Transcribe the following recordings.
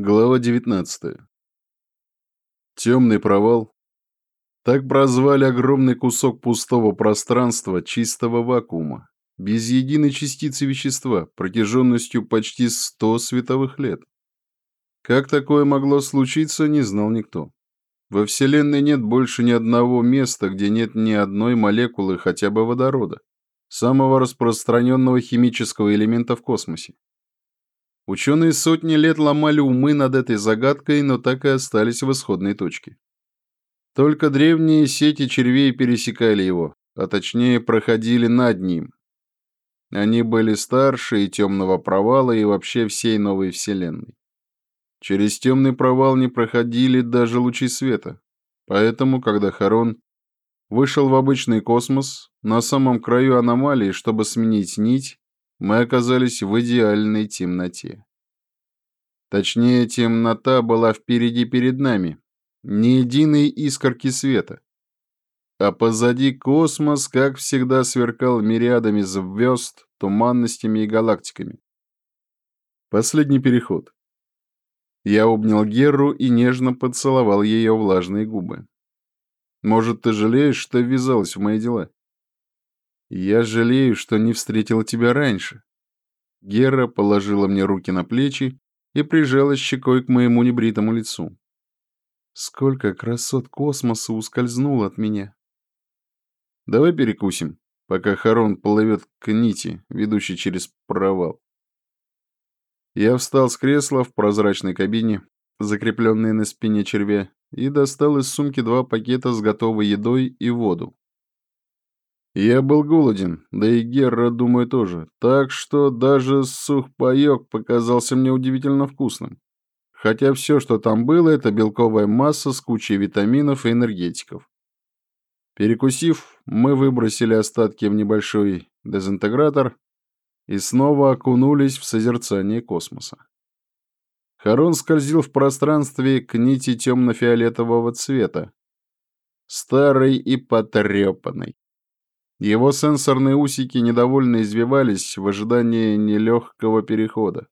Глава 19. Темный провал. Так прозвали огромный кусок пустого пространства, чистого вакуума, без единой частицы вещества, протяженностью почти 100 световых лет. Как такое могло случиться, не знал никто. Во Вселенной нет больше ни одного места, где нет ни одной молекулы хотя бы водорода, самого распространенного химического элемента в космосе. Ученые сотни лет ломали умы над этой загадкой, но так и остались в исходной точке. Только древние сети червей пересекали его, а точнее проходили над ним. Они были старше и темного провала, и вообще всей новой вселенной. Через темный провал не проходили даже лучи света. Поэтому, когда Харон вышел в обычный космос, на самом краю аномалии, чтобы сменить нить, мы оказались в идеальной темноте. Точнее, темнота была впереди перед нами, ни единой искорки света. А позади космос, как всегда, сверкал мириадами звезд, туманностями и галактиками. Последний переход. Я обнял Геру и нежно поцеловал ее влажные губы. «Может, ты жалеешь, что ввязалась в мои дела?» «Я жалею, что не встретила тебя раньше». Гера положила мне руки на плечи и прижалась щекой к моему небритому лицу. Сколько красот космоса ускользнуло от меня. Давай перекусим, пока Харон плывет к нити, ведущей через провал. Я встал с кресла в прозрачной кабине, закрепленной на спине червя, и достал из сумки два пакета с готовой едой и воду. Я был голоден, да и Герра, думаю, тоже, так что даже сухпайок показался мне удивительно вкусным. Хотя все, что там было, это белковая масса с кучей витаминов и энергетиков. Перекусив, мы выбросили остатки в небольшой дезинтегратор и снова окунулись в созерцание космоса. Харон скользил в пространстве к нити темно-фиолетового цвета, старой и потрепанной. Его сенсорные усики недовольно извивались в ожидании нелегкого перехода.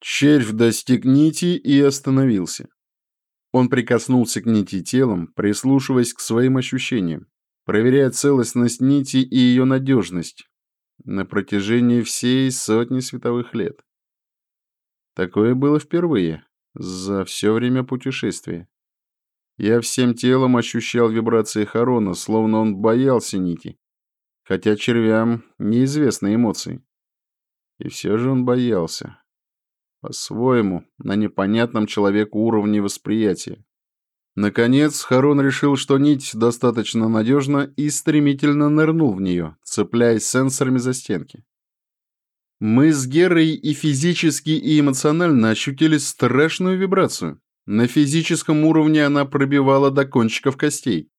Червь достиг нити и остановился. Он прикоснулся к нити телом, прислушиваясь к своим ощущениям, проверяя целостность нити и ее надежность на протяжении всей сотни световых лет. Такое было впервые за все время путешествия. Я всем телом ощущал вибрации Харона, словно он боялся нити. Хотя червям неизвестны эмоции. И все же он боялся. По-своему, на непонятном человеку уровне восприятия. Наконец, Харон решил, что нить достаточно надежна и стремительно нырнул в нее, цепляясь сенсорами за стенки. Мы с Герой и физически, и эмоционально ощутили страшную вибрацию. На физическом уровне она пробивала до кончиков костей.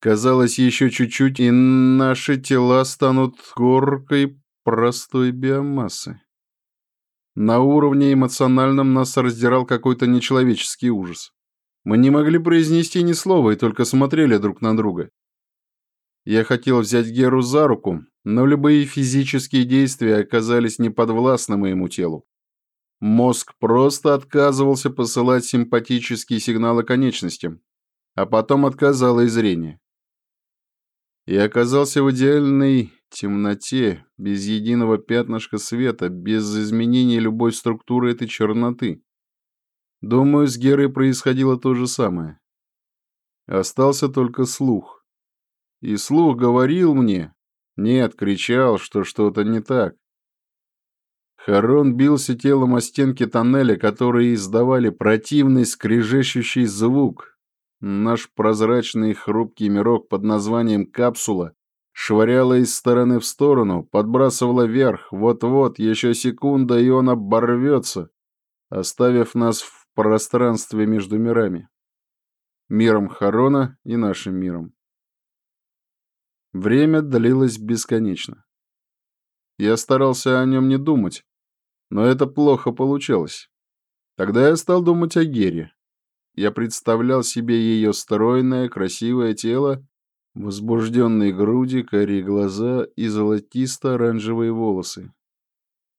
Казалось, еще чуть-чуть, и наши тела станут горкой простой биомассы. На уровне эмоциональном нас раздирал какой-то нечеловеческий ужас. Мы не могли произнести ни слова и только смотрели друг на друга. Я хотел взять Геру за руку, но любые физические действия оказались неподвластны моему телу. Мозг просто отказывался посылать симпатические сигналы конечностям, а потом отказало и зрение. Я оказался в идеальной темноте, без единого пятнышка света, без изменения любой структуры этой черноты. Думаю, с Герой происходило то же самое. Остался только слух. И слух говорил мне, нет, кричал, что что-то не так. Харон бился телом о стенки тоннеля, которые издавали противный скрежещущий звук. Наш прозрачный хрупкий мирок под названием «капсула» швыряла из стороны в сторону, подбрасывала вверх, вот-вот, еще секунда, и он оборвется, оставив нас в пространстве между мирами. Миром Харона и нашим миром. Время длилось бесконечно. Я старался о нем не думать, но это плохо получалось. Тогда я стал думать о Гере. Я представлял себе ее стройное, красивое тело, возбужденные груди, карие глаза и золотисто-оранжевые волосы.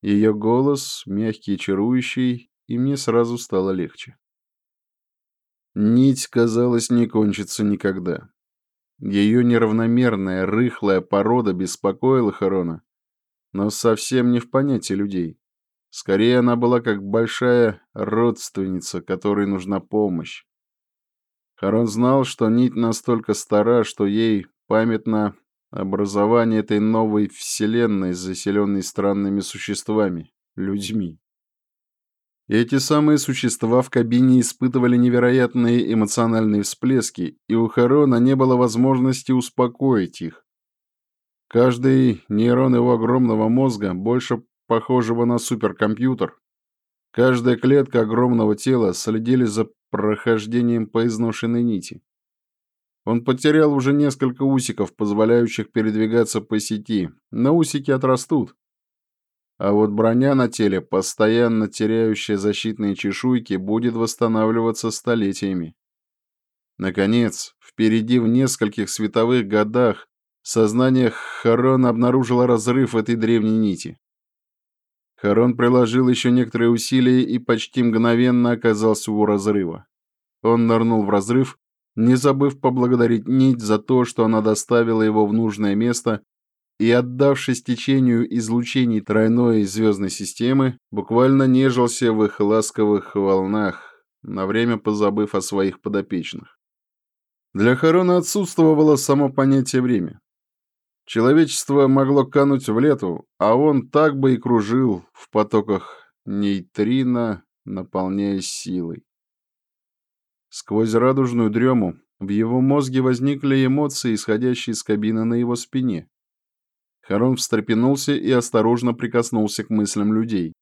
Ее голос, мягкий и чарующий, и мне сразу стало легче. Нить, казалось, не кончится никогда. Ее неравномерная, рыхлая порода беспокоила Харона, но совсем не в понятии людей. Скорее, она была как большая родственница, которой нужна помощь. Харон знал, что нить настолько стара, что ей памятно образование этой новой вселенной, заселенной странными существами, людьми. Эти самые существа в кабине испытывали невероятные эмоциональные всплески, и у Харона не было возможности успокоить их. Каждый нейрон его огромного мозга, больше похожего на суперкомпьютер, каждая клетка огромного тела следили за прохождением по изношенной нити. Он потерял уже несколько усиков, позволяющих передвигаться по сети, но усики отрастут, а вот броня на теле, постоянно теряющая защитные чешуйки, будет восстанавливаться столетиями. Наконец, впереди в нескольких световых годах сознание Харона обнаружило разрыв этой древней нити. Харон приложил еще некоторые усилия и почти мгновенно оказался у разрыва. Он нырнул в разрыв, не забыв поблагодарить нить за то, что она доставила его в нужное место и, отдавшись течению излучений тройной звездной системы, буквально нежился в их ласковых волнах, на время позабыв о своих подопечных. Для Харона отсутствовало само понятие «время». Человечество могло кануть в лету, а он так бы и кружил в потоках нейтрино, наполняясь силой. Сквозь радужную дрему в его мозге возникли эмоции, исходящие из кабины на его спине. Харон встрепенулся и осторожно прикоснулся к мыслям людей.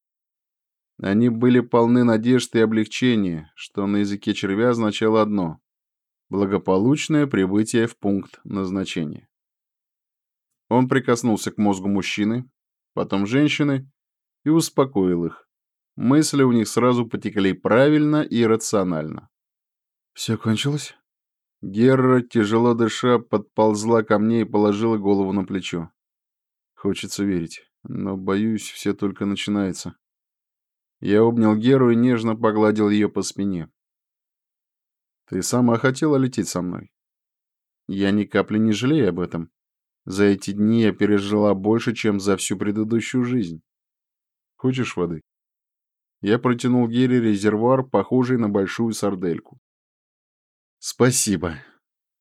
Они были полны надежд и облегчения, что на языке червя означало одно – благополучное прибытие в пункт назначения. Он прикоснулся к мозгу мужчины, потом женщины и успокоил их. Мысли у них сразу потекли правильно и рационально. «Все кончилось?» Герра, тяжело дыша, подползла ко мне и положила голову на плечо. Хочется верить, но, боюсь, все только начинается. Я обнял Геру и нежно погладил ее по спине. Ты сама хотела лететь со мной. Я ни капли не жалею об этом. За эти дни я пережила больше, чем за всю предыдущую жизнь. Хочешь воды? Я протянул Гере резервуар, похожий на большую сардельку. Спасибо.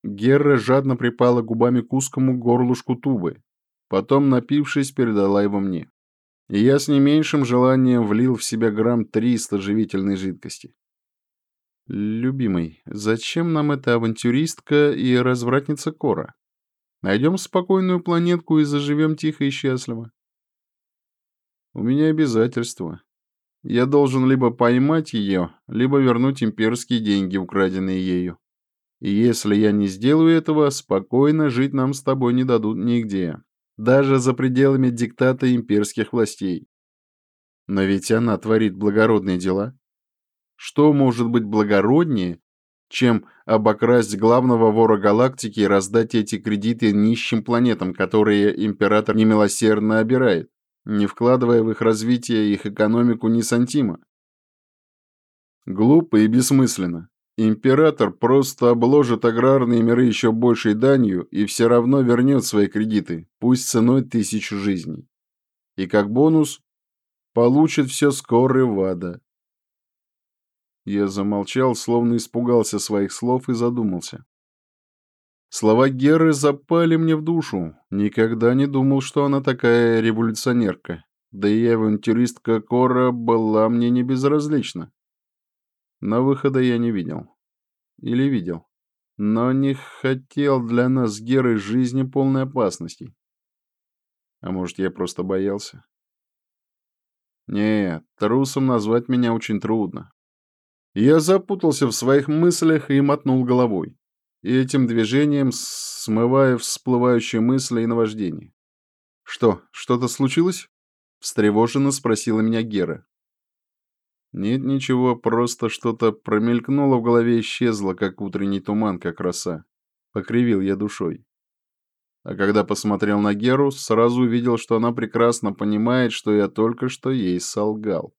Герра жадно припала губами к узкому горлышку тубы, Потом, напившись, передала его мне. И я с не меньшим желанием влил в себя грамм 300 живительной жидкости. «Любимый, зачем нам эта авантюристка и развратница Кора? Найдем спокойную планетку и заживем тихо и счастливо». «У меня обязательства. Я должен либо поймать ее, либо вернуть имперские деньги, украденные ею. И если я не сделаю этого, спокойно жить нам с тобой не дадут нигде даже за пределами диктата имперских властей. Но ведь она творит благородные дела. Что может быть благороднее, чем обокрасть главного вора галактики и раздать эти кредиты нищим планетам, которые император немилосердно обирает, не вкладывая в их развитие их экономику ни сантима? Глупо и бессмысленно. Император просто обложит аграрные миры еще большей данью и все равно вернет свои кредиты, пусть ценой тысячу жизней. И как бонус получит все скоро Вада. Я замолчал, словно испугался своих слов и задумался. Слова Геры запали мне в душу. Никогда не думал, что она такая революционерка. Да и авантюристка Кора была мне не безразлична. Но выхода я не видел. Или видел. Но не хотел для нас с Герой жизни полной опасностей. А может, я просто боялся? Нет, трусом назвать меня очень трудно. Я запутался в своих мыслях и мотнул головой. И этим движением смывая всплывающие мысли и наваждение. «Что, что-то случилось?» — встревоженно спросила меня Гера. Нет ничего, просто что-то промелькнуло в голове и исчезло, как утренний туман, как роса. Покривил я душой. А когда посмотрел на Геру, сразу увидел, что она прекрасно понимает, что я только что ей солгал.